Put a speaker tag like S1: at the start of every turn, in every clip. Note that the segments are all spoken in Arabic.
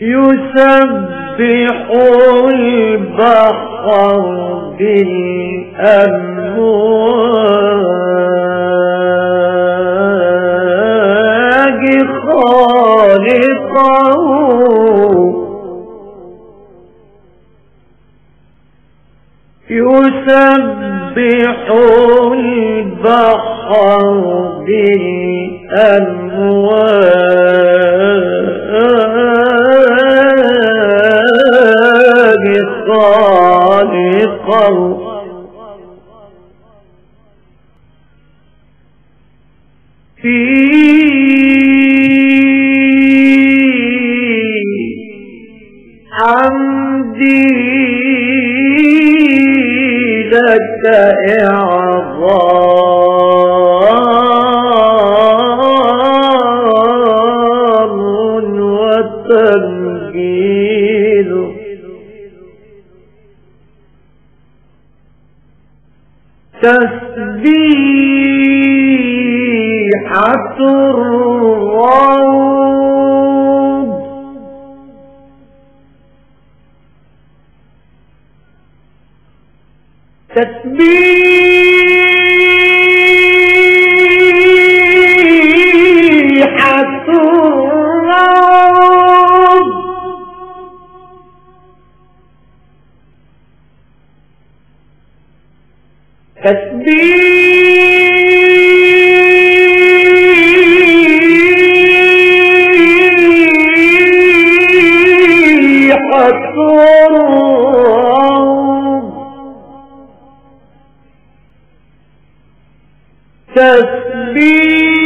S1: يسبح البحر بالأمواج خالقه يسبح البحر بالأمواج خالقه في عمدي لك إعظام. تسبيحة الروض. تسبيحة تسبيحة تسبيحة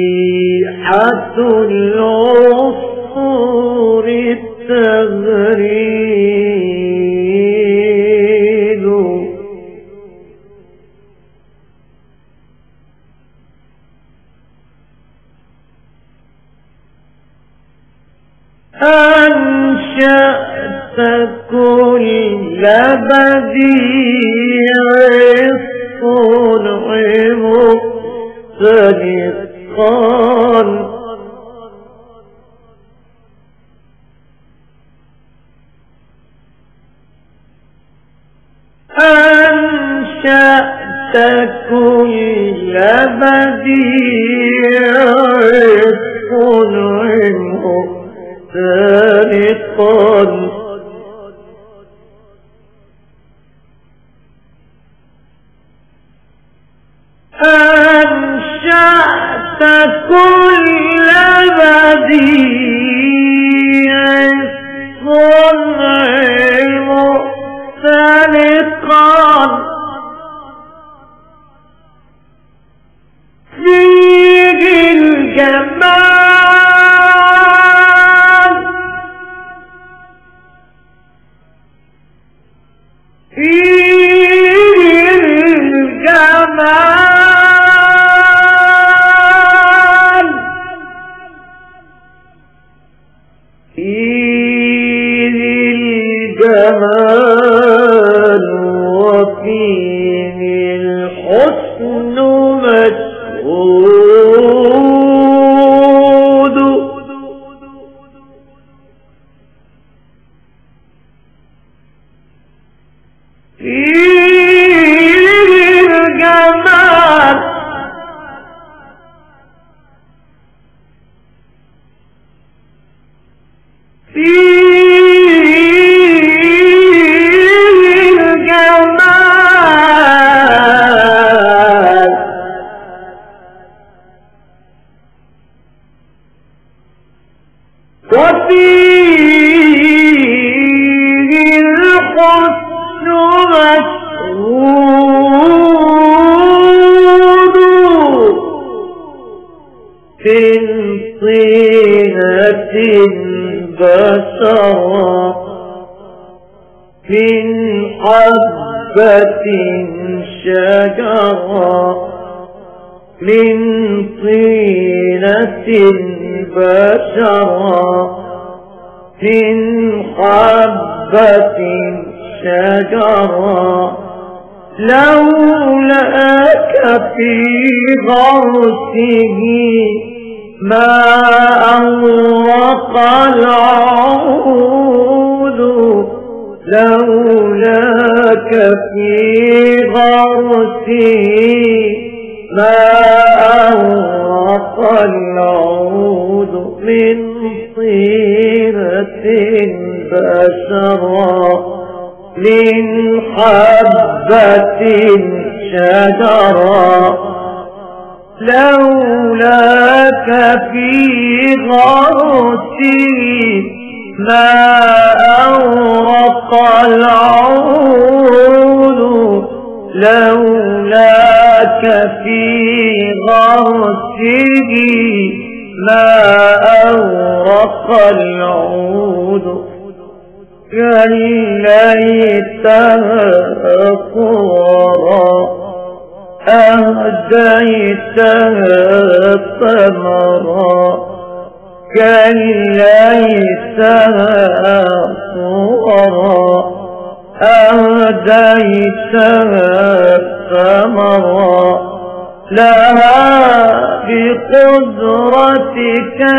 S1: وتسبيحة العصفور أنشأت كل بديع الصنع مختلقا مختلقا الجمال وفيه الحسن مشهود فيه في طينة بشرا من حبة شجرا من طينة بشرا من حبة شجرا لولاك في غرسه ما أورق العود لولاك في غرسه ما أورق العود من طيرة بشرا من حبة شجرا لولاك في غرسي ما أورق العود لولاك في غرسه ما أورق العود يا ليتها قرى أهديتها ثمرا كي ليتها صورا أهديتها ثمرا لها بقدرتك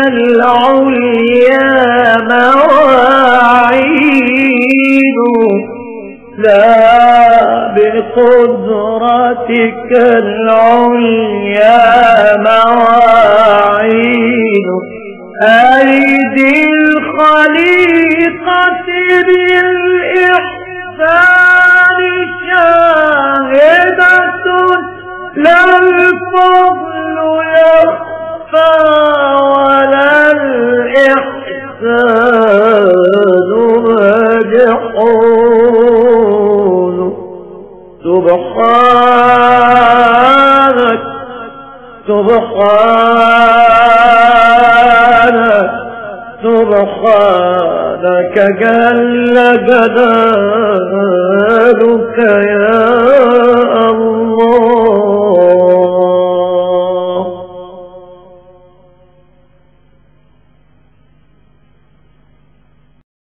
S1: العليا مواعيد. لا بقدرتك العليا مواعيد. أيدي الخليقة بالإحسان شاهدة لا الفضل يخفى ولا الإحسان مجحول سبحانك سبحانك سبحانك جل جلالك يا